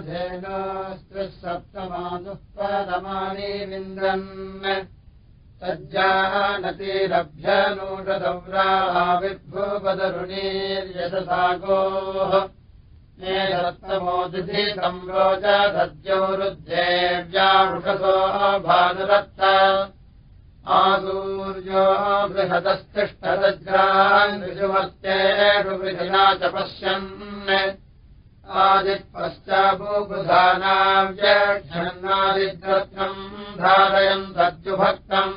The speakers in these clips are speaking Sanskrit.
धेनोऽस्त्रिः सप्तमानुः परमानि विन्द्रन् सज्जानतिरभ्यनूढदौराविर्भूपदरुणीर्यशसागोः ये सप्तमोदिधितम् रोचधद्यौरुद्देव्यावृषसो भानुरत्त। आसूर्यो बृहदस्तिष्ठदज्रान् ऋजुमर्तेषु च पश्यन् आदित्पश्चाबुबुधानाव्यक्षन्नादिद्रत्नम् धारयन् तद्युभक्तम्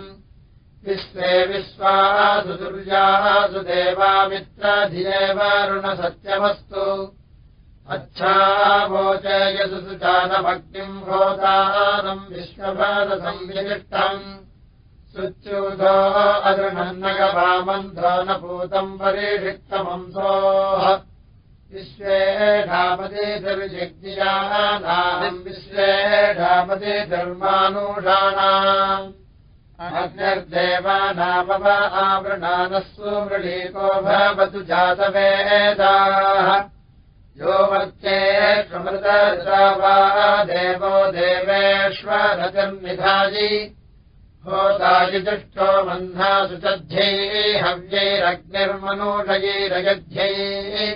विश्वे विश्वासु दुर्यासु देवामित्रधिदेवरुणसत्यमस्तु अच्छावोचयसु सुचानभक्तिम् होतारम् विश्वभारसंविशिष्टम् सुच्यूतो अदृढन्नगवामन्धो न पूतम् परिषिक्तमंसोः विश्वे धामतिर्विजज्ञानाम् विश्वे धामति धर्मानुषाणाम् अग्निर्देवानामव आवृणानः सुमृळीको भवतु जातवेदाः। यो वर्ते वा देवो देवेष्वरतिर्निधायि होतायिदुष्टो मह्नासु चध्यैः हव्यैरग्निर्मनूषयैरगध्यैः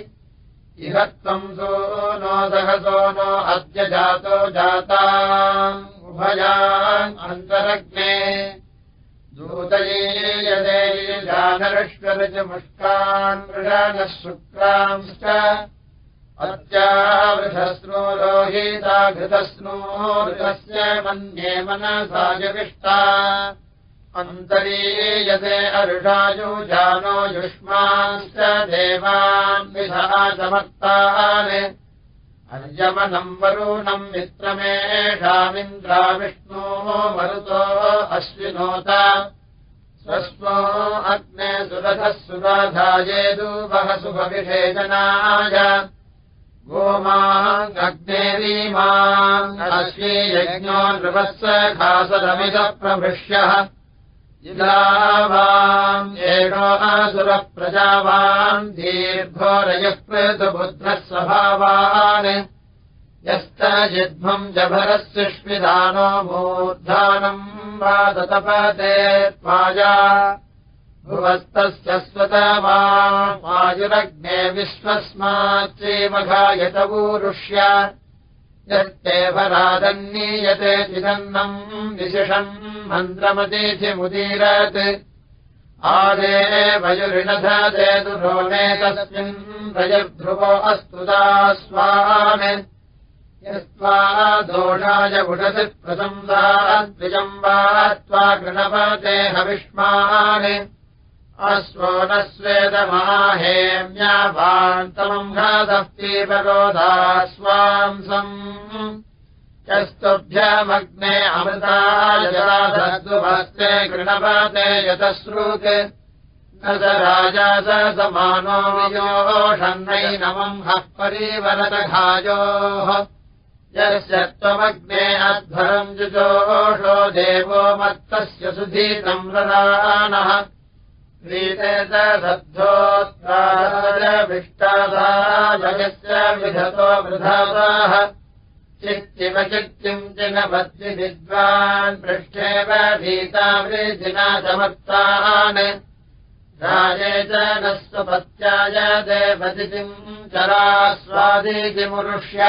इह त्वम् सो नो सहसो नो अद्य जातो जाता उभयान् अन्तरग्ने। दूतये यदेनश्वरजमुष्कान् मृगानः शुक्रांश्च। रोहिता घृतस्नोरुतस्य मन्ये मनसायविष्टा अन्तरीयते अरुषायुजानो युष्मांश्च देवान् विधा समर्तान् अर्यमनम् वरुणम् मित्रमेषामिन्द्राविष्णोः मरुतो अश्विनोत। स्वस्मो अग्ने सुरथः सुराधायेदुवः शुभविषेचनाय गोमाग्नेरीमाश्वीयज्ञो नृपस्य खासरमिदप्रभृष्यः इदावाम् एषो असुरप्रजावान् दीर्घोरयः कृतबुद्धः स्वभावान् यस्तजिध्वम् जभरस्विष्मिदानो मूर्धानम् वा ततपते त्वाजा। भुवस्तस्य स्वतवायुरग्ने विश्वस्माच्चैमघायतपूरुष्य यत्येव रादन्नीयते चिदन्नम् विशिषम् मन्त्रमतिथिमुदीरत्। आदे वयुरिणधते दुरोमेकस्मिन् रजध्रुवो अस्तु दास्वान्। यस्त्वा दोषाय पुषति प्रशंसाद्विजम् वा त्वा गृणपते हविष्मान् अश्वो न स्वेदमाहेम्यावान्तमम् घातः पीपरोधास्वांसम् यस्तुभ्यमग्ने अमृतायराधद्वस्ते गृणपते यतश्रुक् न स राजा स समानो वियोषन्नैनमम् हः परिवरतघायोः। यस्य त्वमग्ने अध्वरम् जुजोषो देवो मत्तस्य सुधीतम् रदानः ीतेतसद्धोत्ताभिष्टादायस्य विधतो वृधाताः चित्तिमचित्तिम् चिनपद्य विद्वान् पृष्ठेव भीतावृजिना समर्तान् राजे च न स्वपत्याय देवतिम् चरास्वादितिमुरुष्य।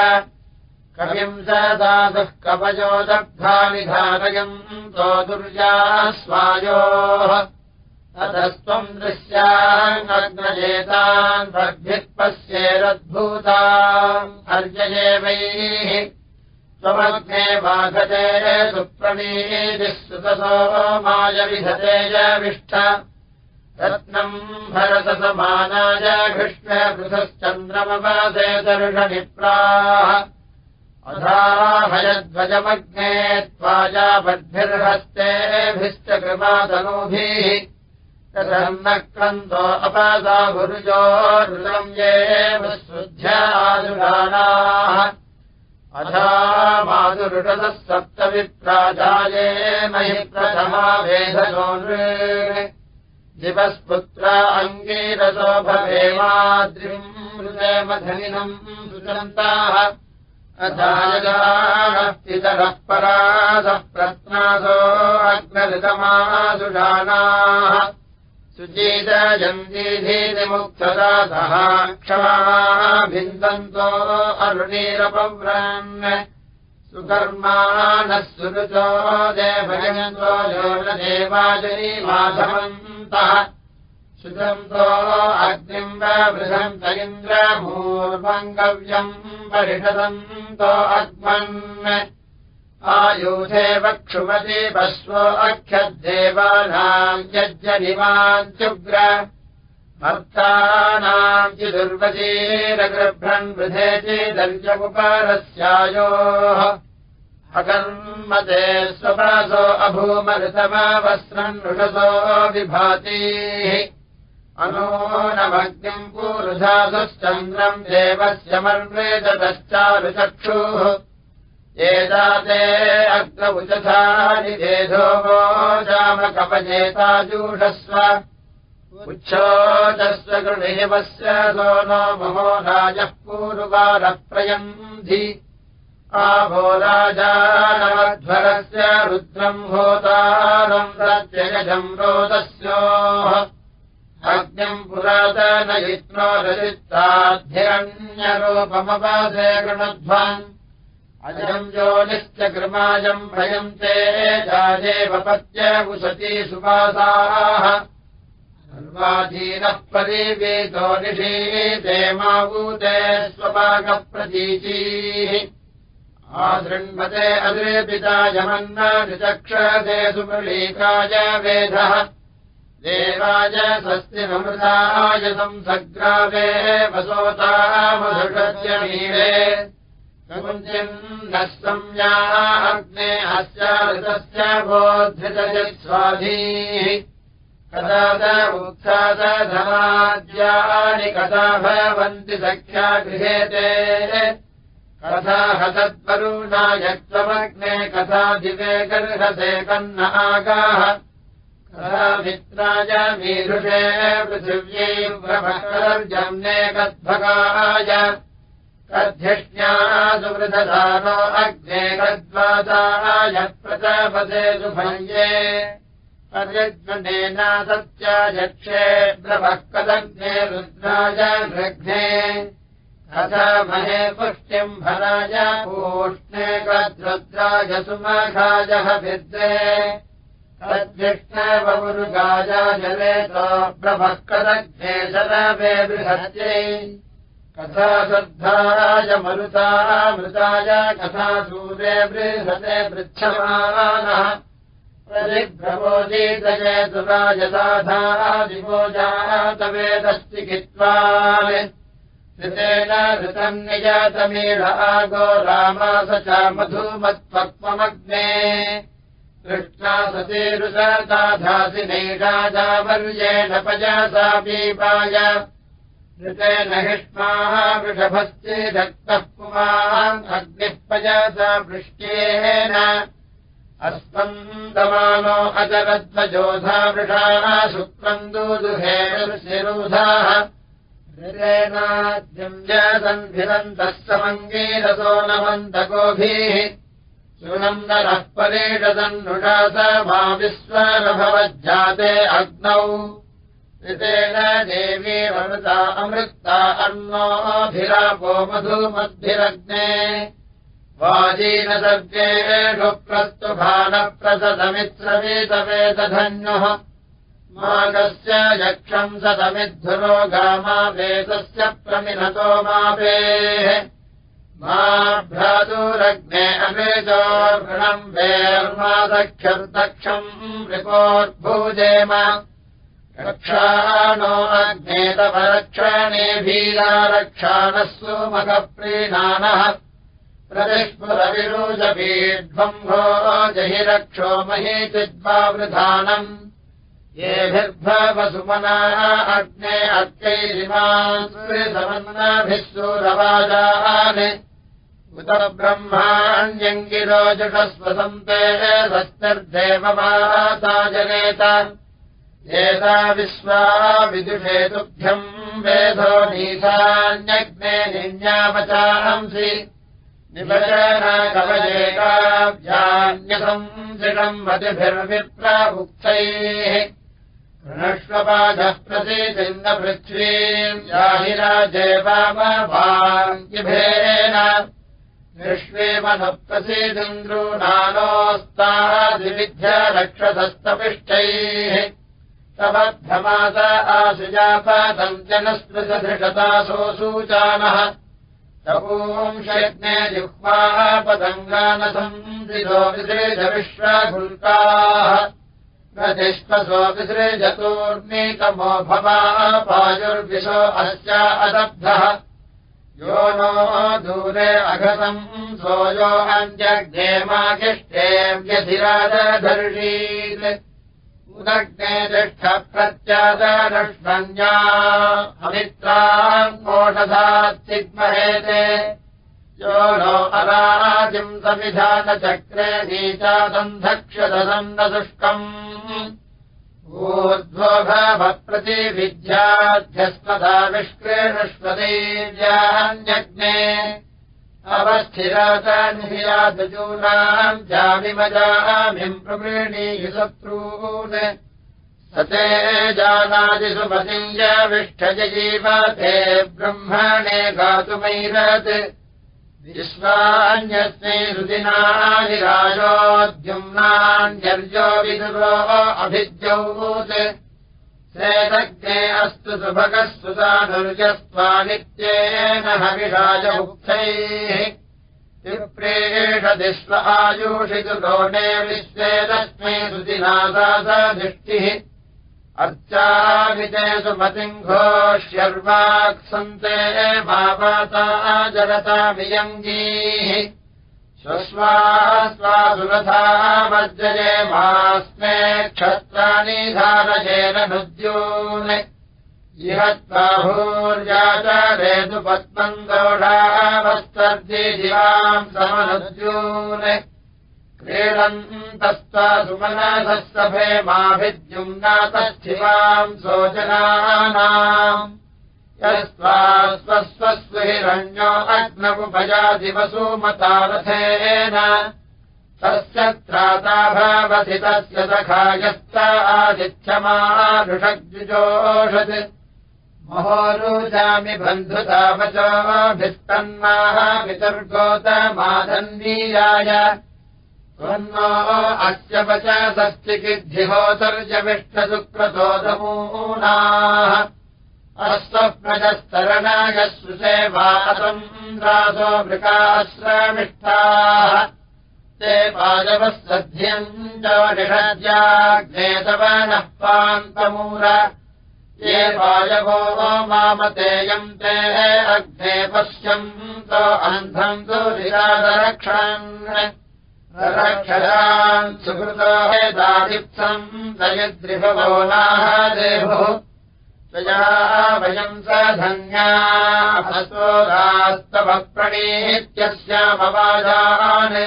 कविम् स दासः कवयो दग्धानि धारयम् तो दुर्यास्वायोः अतस्त्वम् दृश्यान्नग्नजेतान् भग्भिः पश्येरद्भूताम् अर्ययेवैः त्वमग्ने बाधते सुप्रणीतिः सुतसो मायविधते यविष्ठ रत्नम् भरतसमानाय घृष्णपृथश्चन्द्रमवासे दर्शनिप्राः। अधाहयध्वजमग्ने त्वाजाबद्भिर्हस्तेभिश्च कृपातनूभिः। तदन्न क्रन्तो अपदा गुरुजो ऋतम् ये शुद्ध्यादुराणाः अथा माधुरुषतः सप्तविप्राजाये महि प्रथमा वेधयो दिवस्पुत्र अङ्गीरसो भवेमाद्रिम् हृदयमधनिनम् सुचन्ताः पितरः परासः प्रत्नासो अग्नऋतमासुषाणाः सुचीतजन्तीधीतिमुक्तदा सह क्षमाः भिन्दन्तो अरुणीरपव्रन् सुकर्माणः सुरुचो देवयन्तो योगदेवाजनी माधवन्तः। सुतन्तो अग्निम् वृहन्त इन्द्रभूर्मङ्गव्यम् परिषदन्तो अग्मन् आयुधे वक्षुमति पश्व अख्यद्देवानाम् यज्जनिवाञ्चुग्र भर्तानाम् चिदुर्वतीरगृभ्रन् वृधे चेदर्जमुपरस्यायोः अकर्मते स्वपासो अभूमऋतमावस्त्रम् नृषसो विभातीः। अनूनमग्निम् पूरुधासश्चन्द्रम् देवस्य मर्वेदतश्चारुचक्षुः एताते अग्रमुचथानि देधो मोजामकपजेताजूषस्व। उच्छोचस्व गृहेवस्य सो नो महो राजः पूर्वारप्रयन्धि। आभो राजानमध्वरस्य रुद्रम् होतारम् प्रत्ययजम् रोदस्योः। अग्निम् पुरातनयित्नो रचित्ताध्यरण्यरूपमवासे गृणध्वान् अजम् योनिश्च कृमाजम् भयन्ते जाजेवपत्यवुसती सुपासाः। सर्वाधीनः परिवेतो निषीते मावूते स्वपाकप्रतीचीः। आदृण्मते अद्रेपिता यमन्न निचक्षते सुमृलीकाय वेधः। देवाय स्वस्तिमृताय संसग्रावे वसोतामधुषस्य मीरे नः संज्ञा अग्ने अस्य ऋतस्य बोद्धृतयत्स्वाधीः कदा च उत्सादधनाद्यानि कदा भवन्ति सख्या गृहेते कथा हतत्वरुणा यत्त्वमग्ने कथा दिवे गर्हसे कन्न आगाः। कथा मित्राय मीरुषे पृथिव्यै प्रभर्जम्ने कद्भगाय सुवृधदानो अग्ने सुभञ्जे पर्यज्ञनेन सत्यायक्षे ब्रवः कदग्ने महे पुष्टिम् भराय पूष्णे कद्रुद्राय सुमघायः विद्रे तद्धिष्णवमुरुगाय जलेतो ब्रवः कदग्ने शरवे बृहत्यै कथा श्रद्धाय मरुतामृताय कथा सूरे बृहते पृच्छमानः प्रतिभ्रमोदीतये सुराजसाधादिवोजातवेदश्चिकित्वान् ऋतेन ऋतम् निजातमीढागो रामास च मधुमत्वक्त्वमग्ने कृष्णा सतीरुषताधासि नैषाजावर्येण पजसा पीपाय ऋतेन हिष्माः वृषभश्चेदक्तः पुमान् अग्निः पजसा वृष्ट्येन अस्मन्दमानो अचरध्वजोधा वृषाः शुक्रम् दूदुहेरुधाः ऋतेनाद्यम् जसन्भिरन्तः समङ्गीरसो नमन्तकोभिः सुनन्दनः परेषदन्नुषा स मा विश्वरभवज्जाते अग्नौ ऋतेन देवी वृता अमृता अन्नोऽभिरापो मधुमद्भिरग्ने। सर्गेषु प्रस्तुभानप्रसदमित्रवेदवेदधन्युः मागस्य यक्षम् सदमिद्धुरो गामा वेदस्य प्रमिनतो मापेः। मा भ्रातुरग्ने अमृजोर्गृणम् वेर्मादक्षर्दक्षम् रिपोर्भूजेम रक्षाणो अग्नेतपरक्षणे भीरारक्षाणः सुमखप्रीणानः प्रतिष्पुरविरोजपीड्वम्भो जहि रक्षो मही चिद्वावृधानम् येभिर्भवसुमनाः अग्ने अर्कैरिमान्समन्नाभिः सूरवाजान् उत ब्रह्माण्यङ्गिरोजुषस्वसन्ते स्वस्तिर्देवमाता जनेत एता विश्वा विदुषे तुभ्यम् वेधो नीसान्यग्ने निन्यावचांसि निवचनकवयेकाव्यान्यसंसिषम् मतिभिर्विप्रभुक्तैः ृणष्वपादः प्रसीदिन्दपृथ्वीम् याहिराजे वामभाङ्गिभेन निष्वेमनुप्रसीदिन्द्रूनानोस्तादिविध्य रक्षसस्तपिष्टैः तवद्धमास आशुजापादञ्जनस्पृशधृषतासोऽसूचानः तपूंशयज्ञे जिह्वाः पतङ्गानसंसिदो विसृजविश्वघुल्काः तिष्ठसोऽपिसृजतोर्मीतमो भवा पायुर्विशो अस्या अदब्धः। यो नो दूरे अघतम् सोयो अन्त्यग्नेमागिष्टे व्यधिराजधर्षीत् उदग्ने तिष्ठप्रत्यादरष्टन्या अमित्राम् कोषधात्सिग्महेते। यो नो अराजिम् समिधानचक्रे नीचासन्धक्षदसन्नदुष्कम् ऊर्ध्वोभावप्रतिविद्याध्यस्मदा विष्क्रीणुष्वदेव्यान्यग्ने अवस्थिरातनियादजूनाम् जामिमजामिम् प्रवृणीयुशत्रून् स ते जानादिसुमतिञ्जविष्ठजयीवते ब्रह्मणे गातुमैरत्। विश्वान्यस्मै रुदिनानि राजोद्युम्नान्यर्जो विदुरो अभिद्यौत् सेदग्ने अस्तु सुभगः सुतानुर्यस्त्वा नित्येन हविराजमुक्तैः विप्रेषदिष्व आयुषितु लोणे विश्वेदस्मै सुदिनादासदृष्टिः अर्चामिते सुमतिङ्घोष्यर्वाक्सन्ते माता जगतामियङ्गीः स्वस्वा स्वासुरथामर्जये मास्मे क्षत्राणि धारयेन नुद्यून्। इह त्वाभूर्याचरेतु पद्मम् दोढावस्तर्जि दिवाम् समनुद्यून्। क्रीडन्तस्त्वा सुमनसस्तभे माभिद्युम्नातच्छिवाम् सोजनानाम् स्वस्वस्व हिरण्यो अग्नमुपजादिवसुमतारथेन तस्य त्राता भवति तस्य सखायस्त आदित्यमानुषग्जुजोषत्। महोरुजामि वितर्गोतमादन्वीयाय त्वन्नो अस्य वचसस्तिकिद्धिहोतर्जविष्टसुक्रतोदमूनाः अस्वप्रजस्तरणाय सुसेवासन्द्रासो मृकाश्रमिष्ठाः ते पादवः सध्यम् च निषद्याग्नेतवनः पान्तमूर। ये पायवो मामतेयम् ते अग्ने पश्यम् तो अन्धम् दुरिरादरक्षन् रक्षरान् सुकृतो हेदादिप्सम् दयद्रिभवो नाः त्वया वयम् स धन्यास्तवप्रणीत्यस्यामवाजान्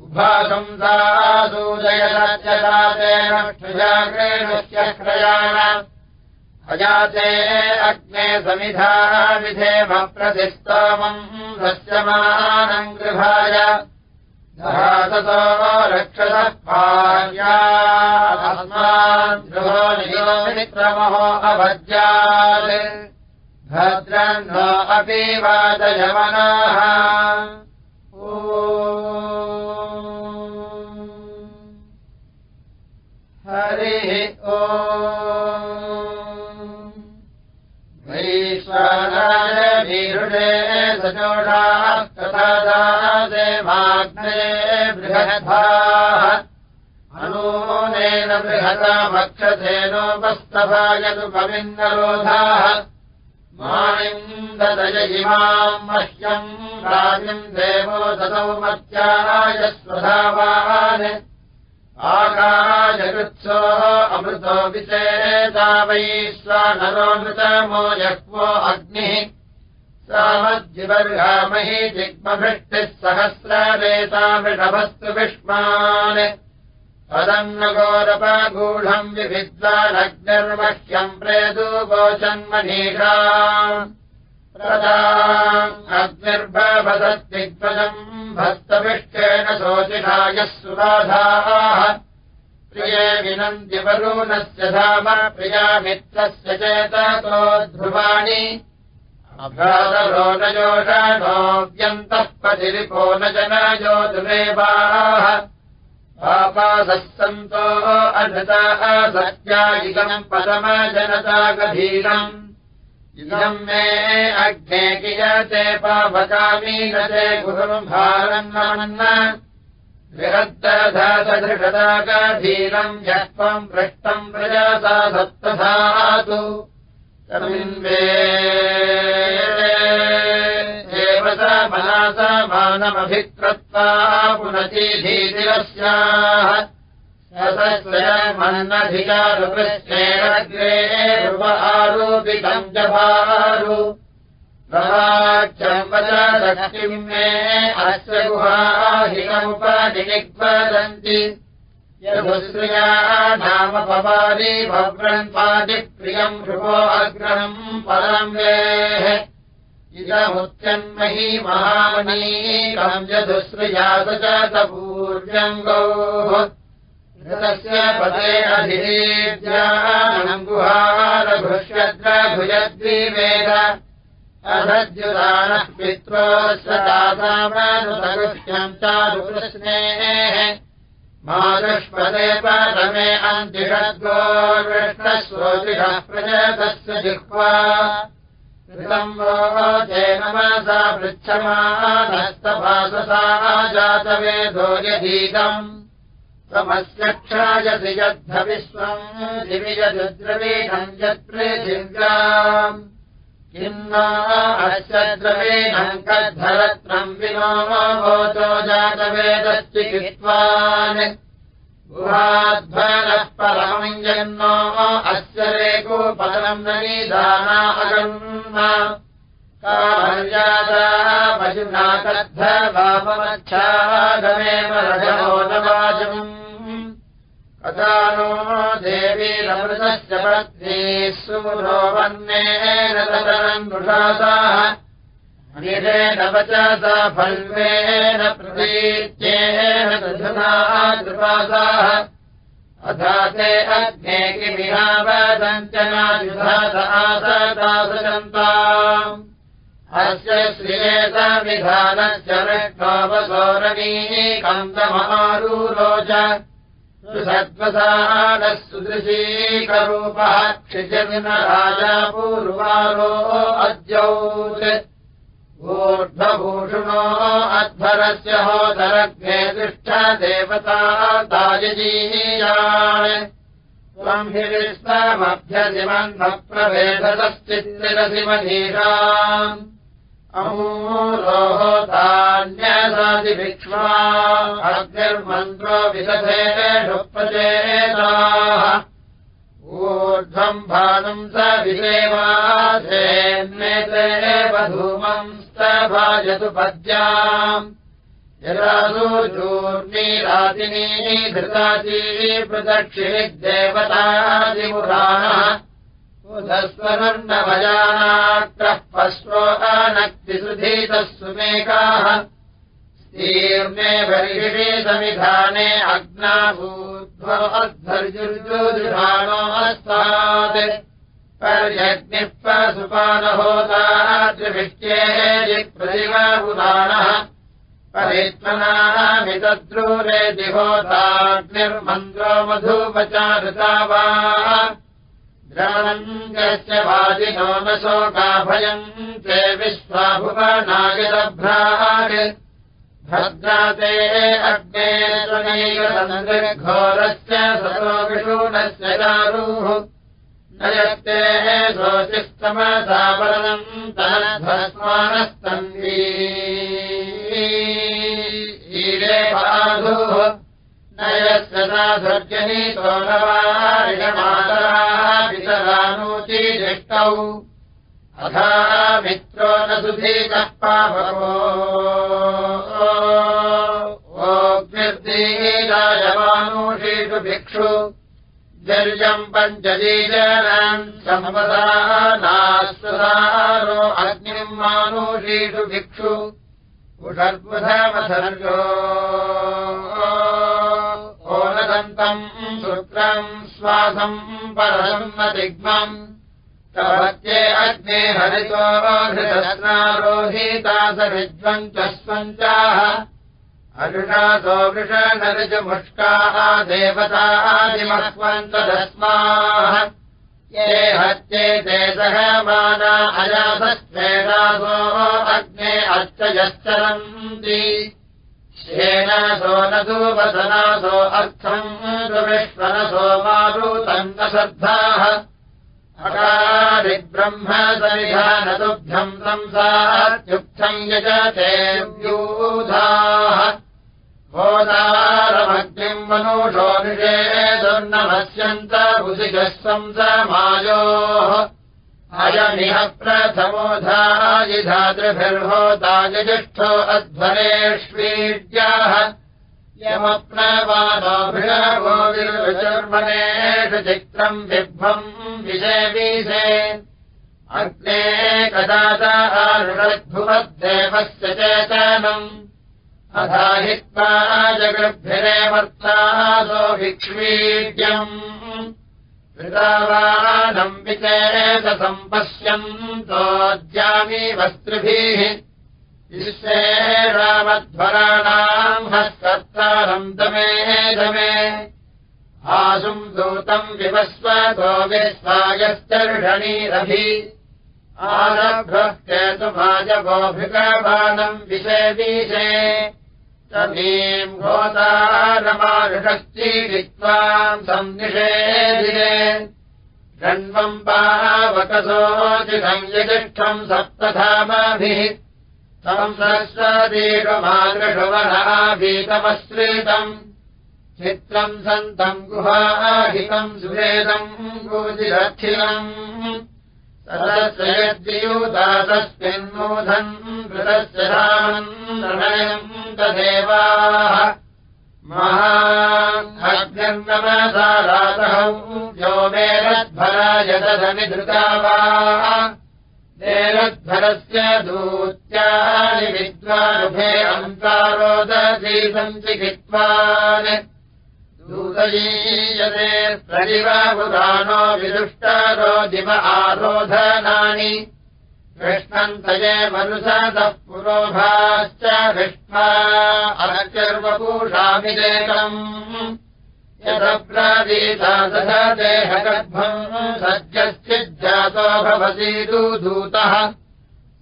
उभाशंसासूदयराज्यराजेन क्षुजाग्रेणस्य क्रयाण। अजाते अग्ने समिधा विधेमप्रतिस्तमम् दस्यमानम् गृहाय ततो रक्षसः पार्यास्मान् गृहो नियोमित्रमहो अभज्यात् भद्रन्नो अपि वादयमनाः ओ वैश्वानायवीरुषे सजोषाः तथा दासे माग्ने बृहद्भाः। अनूनेन बृहतामक्षसेनोपस्तभायतुपविन्दरोधाः माणिम् ददय इमाम् मह्यम् राजिम् देवो ददौ मत्याय स्वधावान्। आकाशकृत्सो अमृतो विचेता वैश्वानरोऽमृतमो यक्वो अग्निः सामद्विवर्गामहि जिग्मभृष्टिः सहस्रवेतामृषभस्तु विष्मान्। पदन्नगोरपगूढम् विभिद्वानग्निर्मह्यम् प्रेदुगोचन्मनीषा अग्निर्भवदत्तिग्वजम् भक्तविष्टेन शोचिषायः सुराधाः प्रिये विनन्दिवरुणस्य धाम प्रियामित्रस्य चेततो ध्रुवाणि अभ्रातरोनयोषणोऽव्यन्तः पतिरिपो न जनयो दुरेवाः पापासः सन्तो अनृताः सत्यायिकम् पदमजनतागभीरम् इदम् मे अग्ने कियते पावकामीनते गुरुम्भारन्नमन्न विरक्तधातधृषदागभीरम् यत्त्वम् पृष्टम् प्रजाता सप्तधातु तमिन्वे एव स मनसमानमभिकृत्वा पुनतीधीतिरस्याः मन्नधिकारुपृष्ठेरग्रे रुप आरोपितम् जभारु प्रवाच्यम्बचम् मे अस्य गुहाहिमुपनिग्वदन्ति यदुश्रिया नाम पवारि भव्रन्पादिप्रियम् शुभो अग्रणम् परम् वेः। इदमुच्यन्मही महामनीकम् यदुश्रियास च तपूर्यङ्गोः ऋतस्य पदे अधिरेद्यानम् गुहारभुष्यद्रभुजद्विवेद अधद्युदानः पित्रोस्य दासामनुसगुष्यम् चारुकृष्णेः मादुष्पदे परमे अन्तिषद्गोर्विष्णस्वोतिषः प्रजतस्य जिह्वा। कृतम् वो नमसा पृच्छमानस्तभाससा जातवेदो यधीतम् त्वमस्य क्षायसि यद्धविश्वम् दिवियद्रवीणम् यत्पृथिव्याम् किम् अस्य द्रवीणम् कद्धरत्रम् विनो भोतो जातवेदश्चिकित्वान् गुहाध्वनः परमञ्जन्नो अस्य रेकोपदनम् न निदाना अगम् कार्यादा पशुना कद्धवापमच्छागमेव रजमोदवाचम्। कदा नो देवीरमृतस्य पत्नी सुरो वन्नेन तदनम् दुषासाः। निरेण वचसा फल्वेन प्रतीत्येन दधुना कृपासाः अथा ते अग्ने किमिहावदञ्चनायुधात आसतासजन्ताम् अस्य श्रियेतविधानस्य विष्णोपसौरवीकन्दमहारूरोच सद्वसानः सुदृशीकरूपः क्षिजमिन राजा पूर्वारो अद्यौत् ऊर्ध्वभूषणो अध्वरस्य होदरग्ने तिष्ठदेवता दायजीयान्। त्वम् हि विश्वमभ्यजिमन्मप्रभेदश्चित्तिरसिमधीराम् अग्निर्मन्त्रो विदधेषु प्रचेताः ऊर्ध्वम् भानुम् स विदेवासेन्नेते वधूमम् स्तभाजतु पद्याम्। चूर्णीरातिनी धृताची प्रदक्षिणिदेवतादिमुराणः उदस्वनर्णभजानात्रः पश्वो अनक्तिसुधीतः सुमेकाः स्तीर्णे बर्हिषे समिधाने पशुपानहोदाद्रिभिष्ट्ये प्रतिवाहुदानः परित्मनामितद्रूरे दिहोताग्निर्मन्द्रो मधुपचारुता वा द्रवणङ्गस्य वादिनो न शोकाभयम् ते विश्वाभुवनायदभ्राट् भद्राते अग्ने विषूणस्य दारुः न यत्ते शोचिस्तमसावरणम् तनध्वस्मानस्तन्वी। ईरे बाधुः न यस्य साधुर्जनीतो न वारिणमातराः पितरानूचिष्टौ अथा मित्रो न सुधीतः पापको ओग्निर्दीरायमानुषीषु भिक्षु। र्यम् पञ्चजीजनम् समपदानास्तदारो अग्निम् मानुषीषु भिक्षु। उषर्बुधमसर्गो ओनदन्तम् शुक्रम् स्वासम् न दिग्मम् कवत्ये अग्ने हरितो हृदस्नारोहीता स विज्वञ्चस्वञ्चाः अरुषासो वृषनरुजमुष्काः देवतादिमस्वन्तदस्माः ये हत्ये ते सहमाना अजासस्वेदासो अग्ने अर्चयश्चरन्ति। श्येनासो न दूवसनासो अर्थम् दुविश्वनसो मारुतम् न श्रद्धाः अकारिब्रह्म सविधानतुभ्यम् संसात्युक्थम् यजते व्यूधाः। गोदारमग्निम् मनुषो निषेदुर्नमस्यन्त भुसिजः संसमायोः। अयमिह प्रथमोधायिधातृभिर्होतायजिष्ठो अध्वरेष्वीड्याः यमप्नवादोभिर्गोविर्विचर्मणेषु चित्रम् बिभ्वम् विषयवीशे अग्ने कदातारुणद्भुवद्देवस्य चेतनम् अधाहित्वा जगृद्भिरेवर्तासो भिक्ष्वीड्यम् कृतावानम् विचेतसम्पश्यन्तोऽद्यामि वस्त्रुभिः विश्वे रामध्वराणाम् हस्तत्तारम् दमे दमे। आशुम् दूतम् विवस्वतो विस्वायश्चर्षणीरभि आरभ्रः केतुमाजगोभिगवानम् विषे तमीम् घोतारमारुषश्चीडित्वाम् सन्निषेधिरे गण्वम् पावकसोचितम् यजिष्ठम् सप्तधामाभिः संसस्वदीर्घमादृशवनाभीतमश्रितम् चित्रम् सन्तम् गुहाहितम् सुवेदम् गोजिरखिलम् सरस्य यद्वियूतातस्मिन्नूधन् कृतस्य रामम् प्रणयम् तदेवाः मेरद्भराय दधनिधृता वा तेरध्वरस्य दूत्यानि विद्वानुभे अन्तारोदधी सञ्चिकित्वान्। दूतयीयते प्रतिवाबुधानो विदुष्टारो दिव आरोधनानि। कृष्णन्तये मनुषदः पुरोभाश्च विष्णा अर्चर्वपूषाभिदेकम् तथा देहगर्भम् सद्यश्चिज्जातो भवति दूतः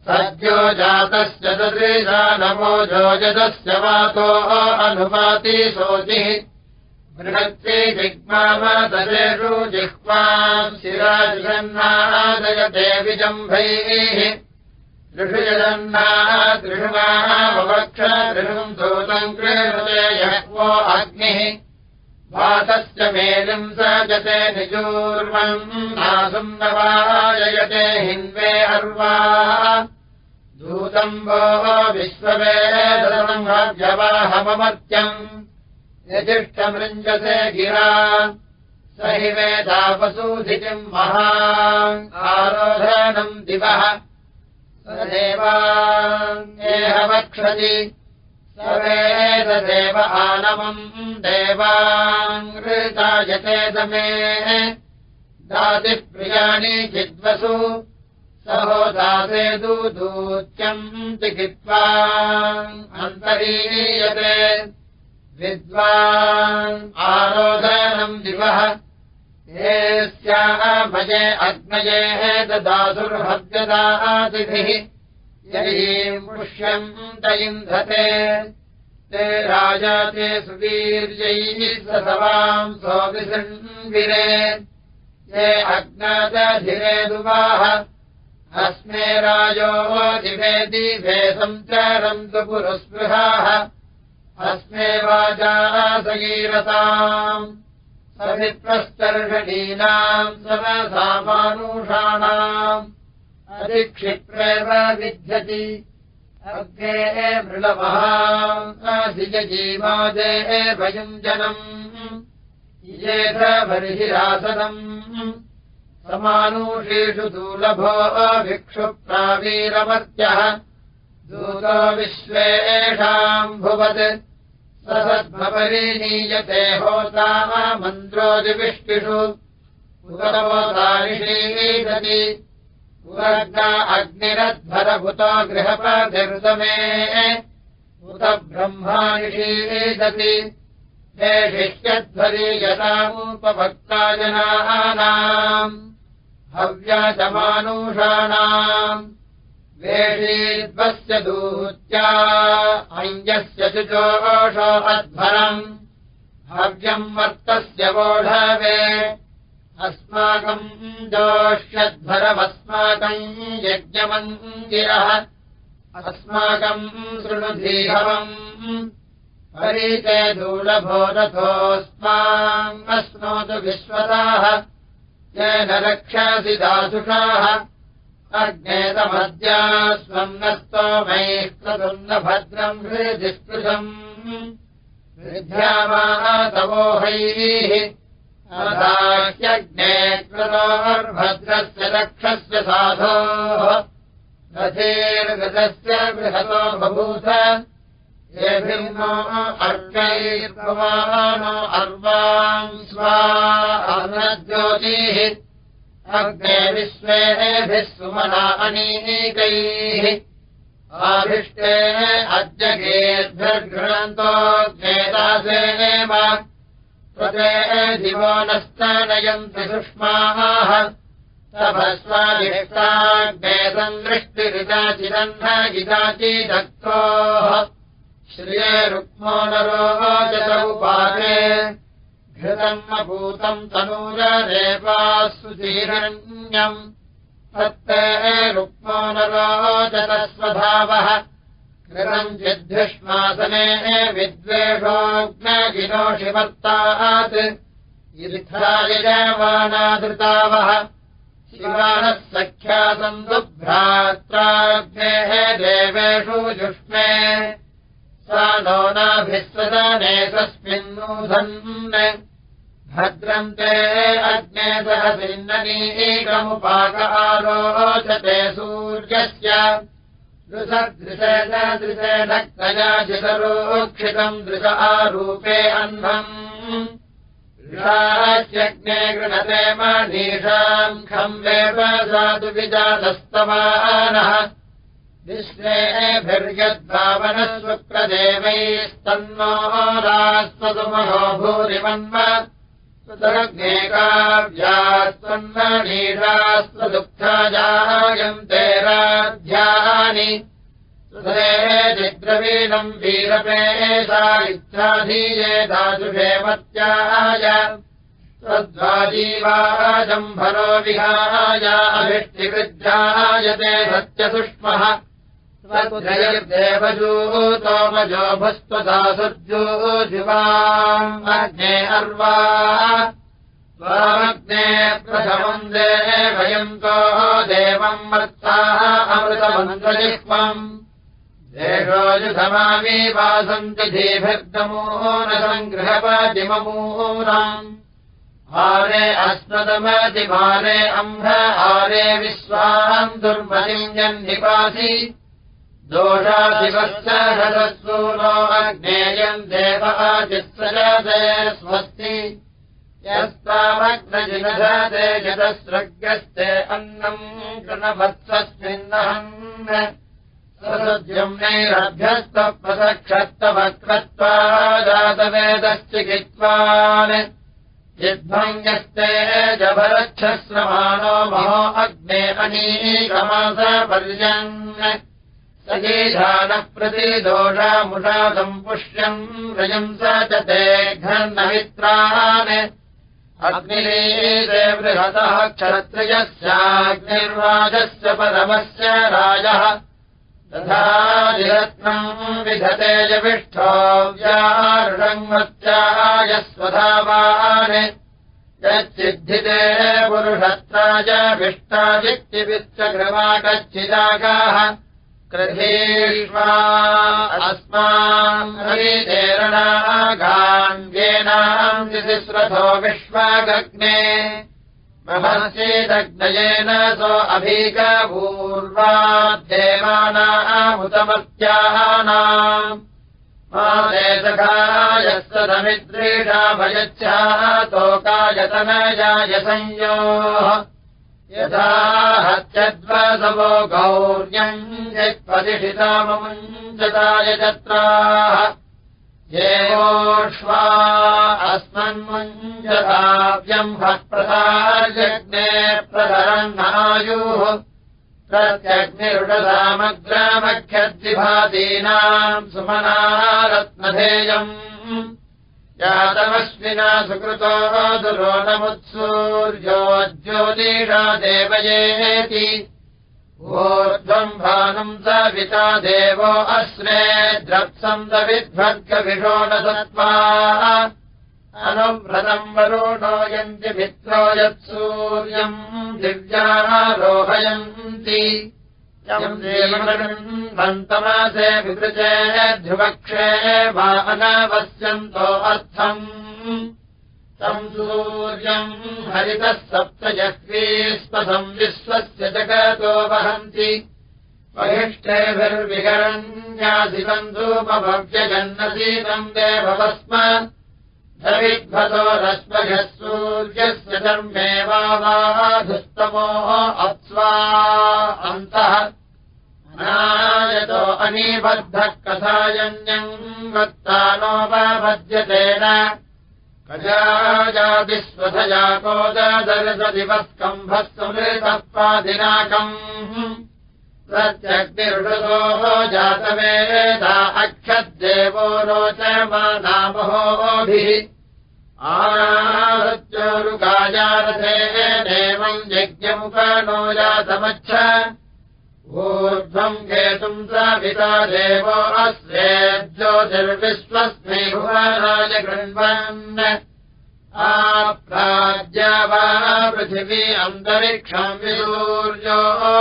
सद्यो जातस्य ददृशा नमो जोजदस्य वातो अनुपाति शोचिः। बृहत्यै जिह्मादरेषु जिह्वाम् शिराजन्नादयते विजम्भैः। त्रिषुजन्नाः त्रिषुमावक्ष त्रिषुम् दूतम् कृते यः वो अग्निः वातस्य मेलिम् स जते निजूर्वम् नासुम् न वाययते हिन्वे अर्वा दूतम् वो विश्ववेदसंहव्यवाहममर्त्यम् यजिष्ठमृञ्जसे गिरा। स हि वेदापसूधितिम् महा। आरोधनम् दिवः। स देवान्येह वक्षति वेददेव आनवम् देवाङ्कृतायते दमे। दातिप्रियाणि चिद्वसु सहो दासे दूदूत्यम् चिकित्वा अन्तरीयते विद्वान् आरोधनम् दिवः। ये स्याः भजे अग्नयेः ददासुर्भद्यदातिभिः पुष्यम् त इन्धते ते राजा ते सुवीर्यैः सवाम् सोऽविसृन्विरे ये अग्नादधिरे दुवाः। अस्मे राजो सञ्चारन्तु पुरस्पृहाः। अस्मे वाजासगीरताम् सविप्रस्तर्षणीनाम् समसामानुषाणाम् अधिक्षिप्रेव विध्यति अग्ने मृळमहाधिजीवादे भयुञ्जनम्। बर्हिरासनम्। समानुषेषु दूलभो भिक्षुप्रावीरमर्त्यः। दूतो विश्वेषाम् भुवत्। सद्मपरिनीयते होता मन्त्रोदिविष्टिषु। उगवतानिषीदति उरग्ना अग्निरध्वरभुतो गृहपनिर्दमे उत ब्रह्मानिषीदति हे शिष्यध्वरि यथामुपभक्ता जनानाम् हव्याचमानुषाणाम् वेषीद्वस्य दूत्या अञ्जस्य चुचोषो अध्वरम्। हव्यम् वर्तस्य वोढवे अस्माकम् जोष्यध्वरमस्माकम् यज्ञमन्दिरः। अस्माकम् दूलभो रथोऽस्माम् अश्नोतु विश्वताः। येन रक्षासि दासुषाः अज्ञेतमद्या स्वन्नस्तो मयि भद्रम् हृदिस्पृशम् वृद्ध्यामातवोहैः अदाह्यग्ने कृतोर्भद्रस्य रक्षस्य साधोः रथेर्गतस्य बृहतो बभूथ येभिन्नो अर्कैर्भवानो अर्वाम् स्वा अनज्योतिः अग्ने विश्वेभिः सुमना अनीकैः आभिष्टे अद्यगेद्भिर्गृणन्तो ज्ञेदासेव त्वते दिवो नश्च नयन्ति सुष्माः तभस्वादिष्टाग्नेदम् दृष्टिरिदाचिदह्न गिदाचिदक्तोः श्रिये रुक्मो नरोचतमुपाके घृतम् अभूतम् तनूररेवासुधीरण्यम् तत्ते रुक्मो नरोचतस्वधावः घृतम् चिद्भ्युष्मासने विद्वेषोऽग्नगिनोषिवर्तात् यजमानादृतावः शिवानः सख्यासम् दुभ्रात्राग्नेः देवेषु जुष्मे सा नो नाभिस्वदने तस्मिन्नूधन् भद्रम् ते अग्ने सह भिन्ननीकमुपाक आलोचते सूर्यस्य दृशदृशेन दृशेन कयाचितरोक्षितम् दृश आरूपे अह्नम् ऋषाच्यग्ने गृणते मनीषाम् खम् वेव साधु विजातस्तवानः विश्वेभिर्यद्भावनः शुक्रदेवैस्तन्नो रास्वसुमहो भूरिमन्व सुतरज्ञेकाव्यास्त्वन्ननीषास्त्वदुःखाजायन्ते राध्यानि। सुधेजिद्रवीणम् वीरपेशा इच्छाधीये धातुषे मत्याय त्वद्वाजीवाजम्भरो विहाय अभिष्टिवृद्ध्यायते सत्यसुष्मः देवजूतोमजो भस्त्वदा सुर्जोजुवाग्ने अर्वा स्वामग्ने प्रथमम् दे वयन्तो देवम् मर्ताः अमृतमन्त्रजिह्वम् देशोजुधमामी वासन्ति धीभिर्दमो न सङ्गृहपदिममूनाम् आरे अस्मदमतिमारे अम्भ आरे विश्वाम् दुर्मतिम् जन्निपासि दोषादिवश्च हरसूनो अग्नेयम् देवाचित्सजते स्वस्ति। यस्तामग्नजिनधते जतस्रग्यस्ते अन्नम् कृणवत्सस्मिन्नहन् सद्यम् नैरभ्यस्तप्रसक्षत्तवक्रत्वा जातवेदश्चिकित्वान्। यद्भङ्गस्ते जभरच्छस्रमाणो अग्ने अनीकमास सगीधानः प्रतिदोषामुषादम् पुष्यम् रजम् स च ते घर्णमित्रान् अग्निलीरे बृहतः क्षत्रयस्याग्निर्वाजस्य परमस्य राजः। तथा निरत्नम् विधते जविष्ठो व्यारुषङ्मत्यायस्वधावान् यच्चिद्धिते पुरुषत्राय विष्टादिक्तिवित्तघृमा कच्चिदागाः कृधीष्वा अस्मान्नागान्येनाम् दितिस्रथो विश्वागग्ने महर्षेदग्नयेन सो सखायस्तदमिद्रीषा भयच्छाः तोकायतनयाय संयोः यथा हत्यद्वसवो गौर्यम् यत्पदिषिताममुञ्चताय चत्राः येवोष्वा अस्मन्मुञ्जताव्यम् हप्रसाजग्ने प्रधरन्नायुः प्रत्यग्निरुडसामग्रामख्यद्विभातीनाम् सुमनारत्नधेयम् यातमश्विना सुकृतो दुरो नमुत्सूर्यो ज्योतिषा देवयेति। ऊर्ध्वम् भानुम् स पिता देवो अस्मे द्रप्सम् दविद्भर्गविषोणसत्त्वा अनुव्रतम् वरुणो यन्ति मित्रो यत्सूर्यम् दिव्यारोहयन्ति न्तमासे विवृजे ध्रुवक्षे वा अनावस्यन्तो अर्थम् तम् सूर्यम् हरितः सप्तजह्वीस्पथम् विश्वस्य जगतो वहन्ति। वहिष्ठेभिर्विकरण्याधिबन्धूपभव्यजन्नसीतम् देवस्म धविद्भतो रश्मयः सूर्यस्य धर्मेवाधुस्तमो अप्स्वा अन्तः अनायतो अनीबद्धः कथायन्यम् वक्ता नो वा भज्यतेन कजाजातिस्वधया कोददर्शदिवस्कम्भः समृतः पादिनाकम् प्रत्यग्निरुषसोः जातवेदा अक्षद्देवो रोचमानामहोभिः आनाहृत्योरुगाजारथेनेवम् यज्ञमुखनो जातमच्छ। ऊर्ध्वम् केतुम् सविता देवो अस्ये ज्योतिर्विश्वस्मै भुवनाय गृह्वन् आप्राज्या वा पृथिवी अन्तरिक्षम् विसूर्यो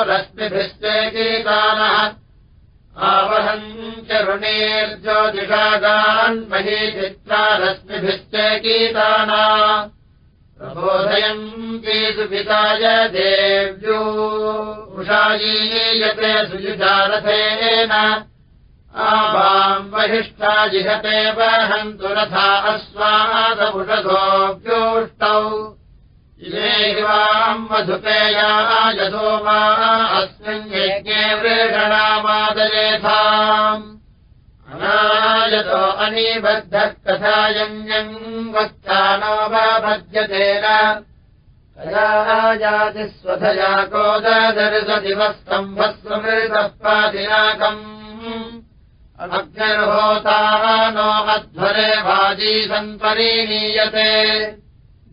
रश्मिभिश्चे गीतानः आवहम् च चित्रा रश्मिभिश्चे गीताना प्रबोधयम् केतुपिताय देव्यो उषायीयते सुयुजारथेन आवाम् वहिष्ठा जिहते वहन्तु रथा अस्वादपुषधोऽप्योष्टौ इमेवाम् मधुपेया यतो वा अस्मिन् यज्ञे व्रेषणामादयेथाम् अनायतो अनीबद्धः कथायन्यम् वक्ता नो। वा भज्यतेन कयाजातिस्वधया कोददर्शदिवस्तम्भस्वमृतः पादिनाकम् अग्निर्होता नो अध्वरे वाजी सन्परीणीयते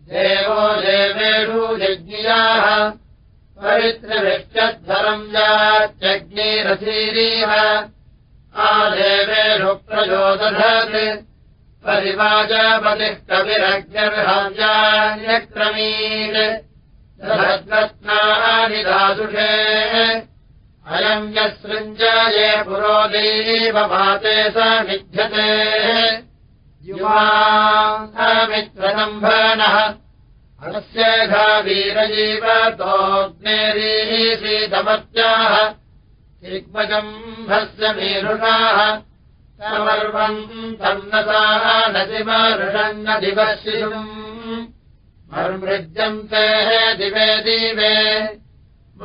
देवो देवेषु यज्ञियाः परित्रिविष्टध्वरम् यात्यग्निरथीरीह आदेवेषु प्रयोदधत् परिवाजपतिः कविरग्निर्हव्यान्यक्रमीत् रत्नानि दादुषे अयम् यसृञ्जये पुरोदेवमाते स विध्यते युवामित्रसम्भनः अस्य घावीरजीवतोऽग्नेरीशीतमत्याः िग्मजम्भस्य मीरुषाः समर्वम् तन्नसाः नदिमरुषन्नदिवशिषुम् मर्मृज्यन्ते दिवे दिवे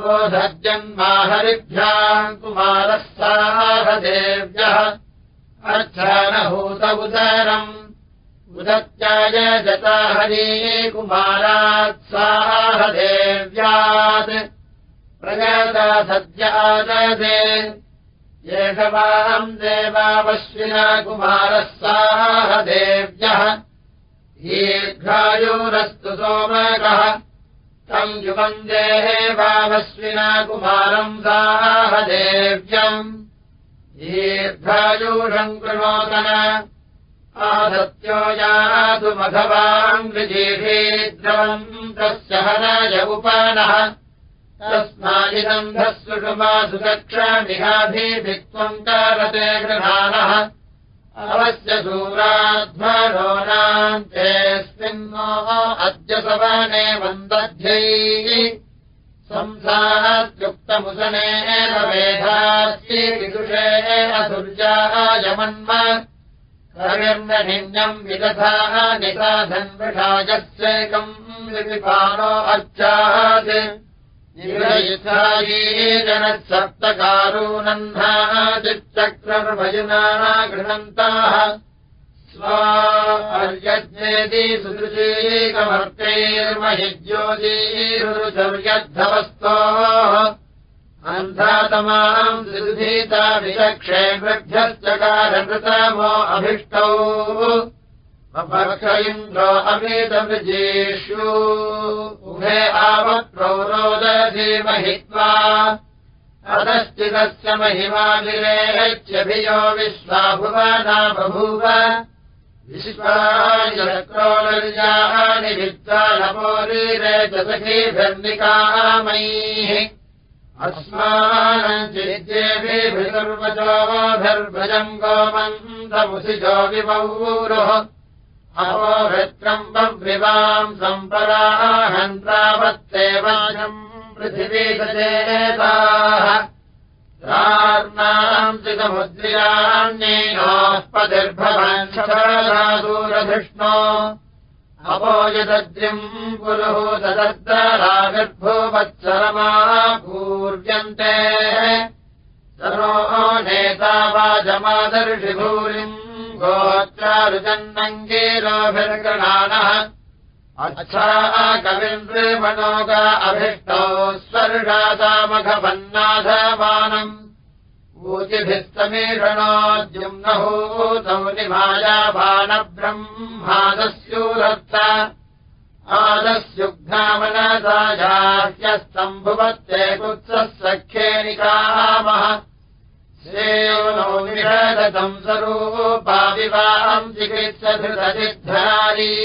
बोधज्जन्माहरिभ्याम् कुमारः साह देव्यः अर्थानहूत उदरम् उदत्याय जता हरी कुमारात् साह देव्यात् प्रजाता सद्याददे एष वाम् देवावश्विना कुमारः साह देव्यः दीर्घायुरस्तु सोमकः तम् युवम् देहे वावश्विना कुमारम् साह देव्यम्। दीर्घायुषम् कृणोतन। आधत्यो यातु मघवाम् विजीषीद्रवम् तस्य हरय उपनः। तस्मादिदन्धः सुषुमा सुदक्षमिहाभित्वम् कारते गृहाणः अवस्य दूराध्वरोनान्तेऽस्मिन्नो अद्य सवने वन्दध्यैः। संसात्युक्तमुसनेन वेधास्ति विदुषे असुर्यायमन्म कविर्निन्यम् विदधाः निसाधन्वृषायस्यैकम् विपानो अर्चात् जनः सप्तकारूनह्नाः चित्तक्रमयुना गृह्णन्ताः स्वार्यज्ञेति सुदृशीकमर्तैर्महिज्योतिरुचर्यद्धवस्तोः अन्धातमाम् विचक्षे वृभ्यश्चकारमृतमो अभिष्टौ इन्द्रो अमितमृजेष्यु उभे आवप्रौरोदधीमहित्वा अधश्चिदस्य महिमाभिरेच्यभियो विश्वा भुवना बभूव विश्वायक्रोलर्यानि विद्वानपोरीरे च सखीभिर्निकामैः अस्मानञ्चिद्येभिर्वचोभिर्भजम् गोमन्तमुसिजो विपौरुः अपोभृत्रम् बभ्रिवाम् सम्पराहन्त्रावत्तेवाजम् पृथिवीसचेताः रार्णाम् चितमुद्र्याण्येनोऽस्पतिर्भवन्शूरधिष्णो अपोयदद्रिम् पुरुहूतदद्रागर्भोवत्सरमा पूर्यन्ते सर्वो नेता वाजमादर्शिभूरिम् गोत्रारुजन्नङ्गीरोभिर्गणानः। अच्छा कविन्द्रिमणोगा अभिष्टौ स्वर्गादामघवन्नाथमानम्। ऊचिभिस्तमीषणोद्युम्नहूतौ निमायाभानब्रह्मादस्यूरत्त आदस्युग्नामनदायाह्यस्तम्भुवत्ते कुत्सः सख्येनिकामः श्रेयो विषदतम् स्वरूपाविवाहम् चिकित्सधृतसिद्धारी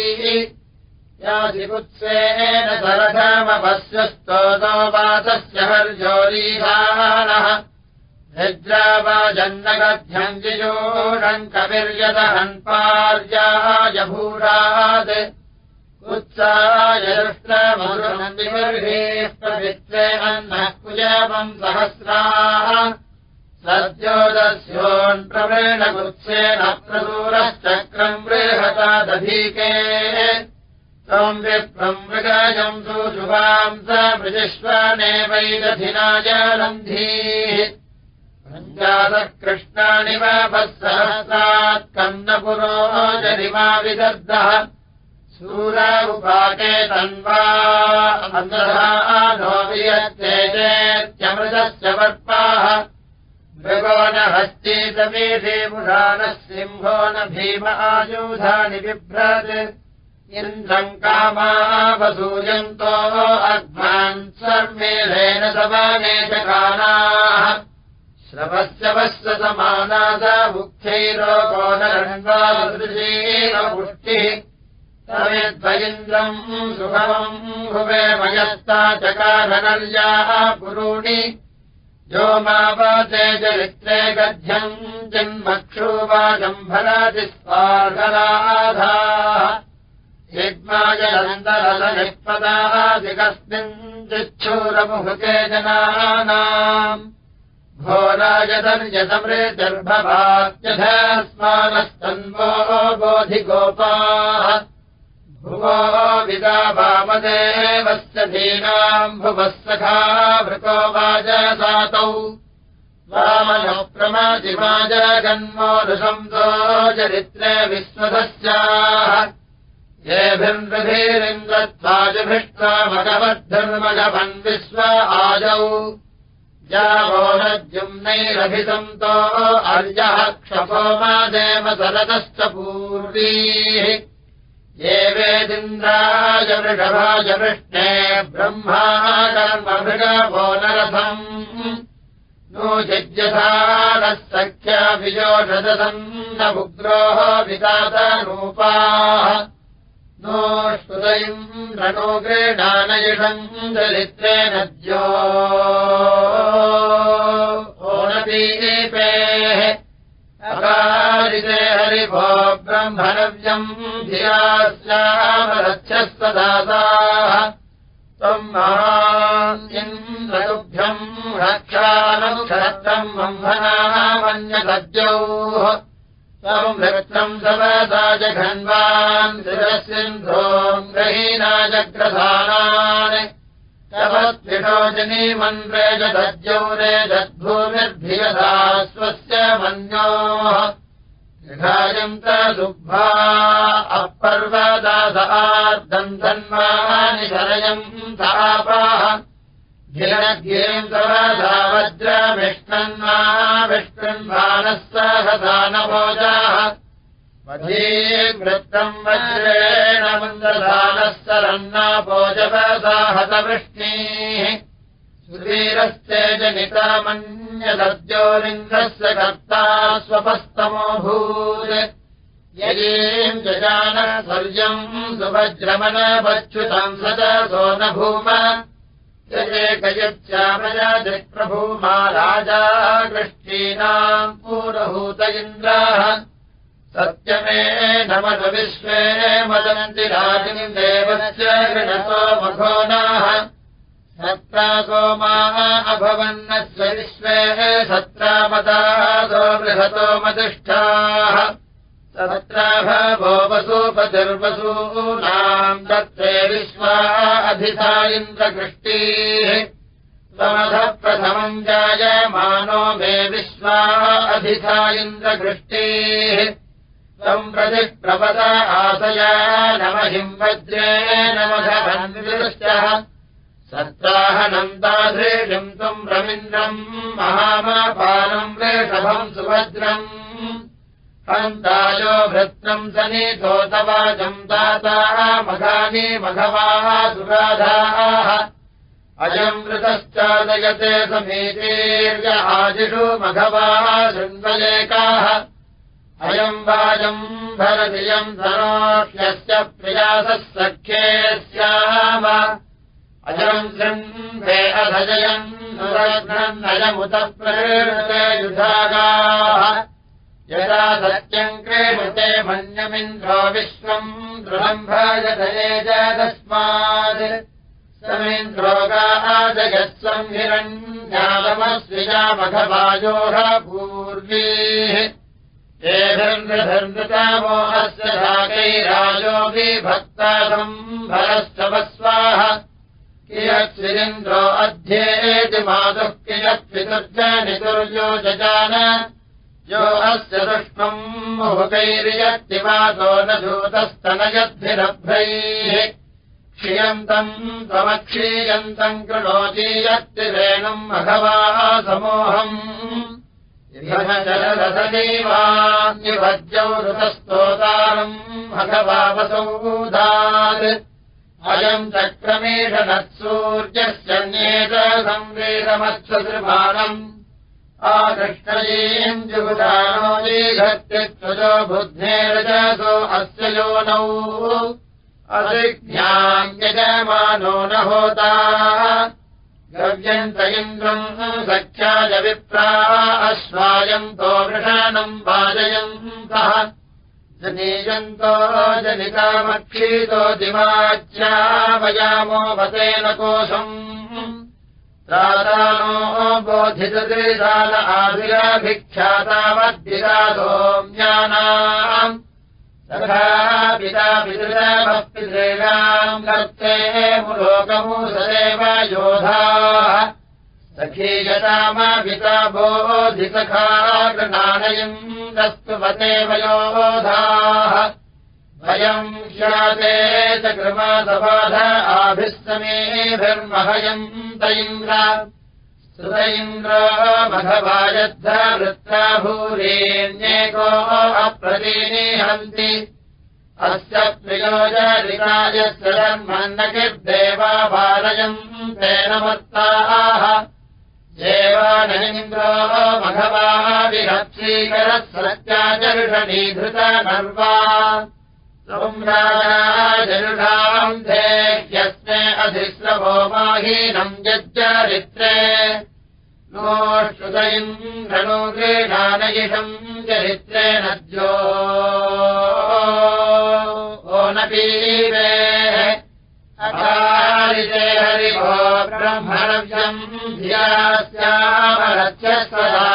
यादिकुत्सेन सरथमपश्यस्तोतो वासस्य हर्जोरीधानः निद्रावाजन्नगध्यम् जिजोषम् कविर्यदहन् पार्यायभूरात् उत्साय दृष्टमरुणम् विवर्हेः पवित्रे अन्नः कुजवम् सहस्राः सद्योदस्योन्प्रवीणकुत्सेन प्रदूरश्चक्रम् बृहता दधीके त्वम् विप्रम् मृगायम् सुशुभाम् स मृजिष्वनेवैदधिनाय लन्धीः पञ्चादः कृष्णानि जरिमा विदग्धः सूरा उपाके तन्वा नो वियत्येतेत्यमृतस्य वर्पाः मृगो न हस्तीतमेधेमुषानः सिंहो न भीम आयुधानि बिभ्रत् इन्द्रम् कामावसूयन्तो अध्वान् सर्वेलेन समानेशकानाः श्रवस्य वस्य समानादमुख्यैरोगो नरण्वादृशीरपुष्टिः तवेद्वयिन्द्रम् सुभवम् भुवे मयस्ता चकारनर्याः पुरूणि यो मावाते चरित्रे गध्यम् जन्मक्षोवाजम्भराति स्वार्हराधाः यज्ञायनन्दरलनिष्पदादिकस्मिञ्चिच्छूरमुहुके जनानाम्। घोराजतर्यतमृतिर्भवात्यथस्मानस्तन्वो बोधिगोपाः भुवो विदा वामदेवस्य धीनाम् भुवः सखा भृको वाजसातौ वामनो प्रमादिमाजगन्मोरुशंसो चरित्रे विश्वदस्याः। येभिन्द्रभीरिन्द्रत्वाजभिष्टा भगवद्धर्मघवन् विश्व आजौ। जावो नद्युम्नैरभिसन्तो अर्यः क्षपो मादेव सरदश्च पूर्वीः ये वेदिन्द्राय वृषभाय वृष्णे ब्रह्मा कर्मभृगभो नरथम् नो जिज्यथानः सख्याभिजोषदसम् न उग्रोः विदातनूपाः नोष्टुदयम् रणो गृणानयिषम् दरित्रे नद्यो ओणदीपेः अकारिते हरिभो ब्रह्मणव्यम् धियास्यामरक्षस्तदासाः त्वम् महान्द्रतुभ्यम् रक्षानुक्षत्रम् ब्रह्मणामन्यसद्योः त्वम् सवसा जघन्वान् शिरसिन्धोम् तवत्विषोजनीमन्त्रे जदज्यौरे जद्भूमिर्भियधा स्वस्य मन्योः। विधायन्त दुग्भा अपर्वदासार्दम् धन्वानि शरयम् तापाः गिरणग्येम् तवदा वज्रविष्णन्वा विष्णन्वानः सहदानभोजाः वधीवृत्तम् वज्रेण मन्दधानः सरन्नाभोजवदाहतवृष्णीः सुधीरस्ते जनितामन्यदद्योलिङ्गस्य कर्ता स्वपस्तमोऽभूत् यजीम् जजानः सर्यम् सुभज्रमणवच्युतम् सदसो न भूम यजेकयच्चामयादिप्रभूमा राजा कृष्टीनाम् पूरभूत इन्द्राः सत्यमे नमनु विश्वे मदन्ति राजिम् देवस्य गृणतो मघोनाः सत्रा गोमाः अभवन्नस्य विश्वे सत्रामदादो बृहतो मदिष्ठाः। सत्राभवो वसूपतिर्वसूनाम् दत्ते विश्वा अधिथा इन्द्रकृष्टीः समधः प्रथमम् जायमानो मे विश्वा अधिथा इन्द्रकृष्टीः तम् प्रति प्रपद आसया नमहिम् वज्रे नमघवन्द्रश्चः सत्राहनन्दाधृम् त्वम् रवीन्द्रम् महामापानम् वृषभम् सुभद्रम्। हन्तायो भृत्रम् सनीतोतवाजम् दाताः मघानि मघवाः सुराधाः अयम् वृतश्चादयते समीतीर्य आदिषु मघवाः शृङ्गलेकाः अयम् वाजम् भरतियम् धनोष्यस्य प्रियासः सख्ये स्याम। अजम् शृङ्गे अधजयम् नयमुत प्रहृते युधागाः। यदा सत्यम् क्रीडते मन्यमिन्द्रो विश्वम् दृढम् भजतये तस्मात् समिन्द्रोगाः जगत्सम् हिरण्यालमस्विजामघवायोः पूर्वीः एभिर्नृधर्मृतामोहस्य शाकैराजोऽपि भक्तासम्भरस्तवस्वाः कियत्सिरिन्द्रो अध्येति मातुः कियत् पितुर्जनितुर्यो जजान यो अस्य दुष्मम् मुहुकैर्यत्तिवातो न दूतस्तनयद्भिरभ्रैः क्षीयन्तम् त्वमक्षीयन्तम् कृणोति यत्तिरेणुम् मघवाः समूहम् जलरसदेवान्यभज्यौ ऋतस्तोतारम् भगवावसौदात्। अयम् चक्रमेष नत्सूर्यस्य न्येत संवेदमत्सृमाणम् आकृष्णयीम् जुगुदानो जीघत्यत्वजो बुद्धेरजसो अस्य योनौ असिज्ञाम् यजमानो न होता गव्यन्त इन्द्रम् सख्याय विप्रा अश्वायन्तो वृषाणम् वाजयन्तः। जनीयन्तो जनितामक्षीतो दिवाच्यावयामो वतेन कोशम्। रादानो बोधितदृशाल आदिराभिख्यातावद्विराधोम्यानाम् तथा पिता पितृमपितॄणाम् गर्ते मुलोकमुसदेव योधाः। सखीयतामपिता बोधिसखा गृणानयम् दस्तुवतेव योधाः वयम् श्राते च कृमासबाध आभिः समेभिर्महयम् त इन्द्र सुत इन्द्रो मघवायद्ध वृत्ता भूरेण्येको अप्रतीनिहन्ति अस्य प्रियोजरिकायस्य धर्मन्नकिर्देवा बालयम् तेन मत्ताः देवानन्द्रो मघवा विरक्षीकरः सत्याचर्षणीधृता नर्वा अधिश्रवो माहीनम् यच्चरित्रे नो श्रुतयिम् क्रीडानयिषम् चरित्रे नद्यो ओ पीवे अकारिते हरिभो ब्रह्मणव्यम् ध्यास्यामरस्य सदा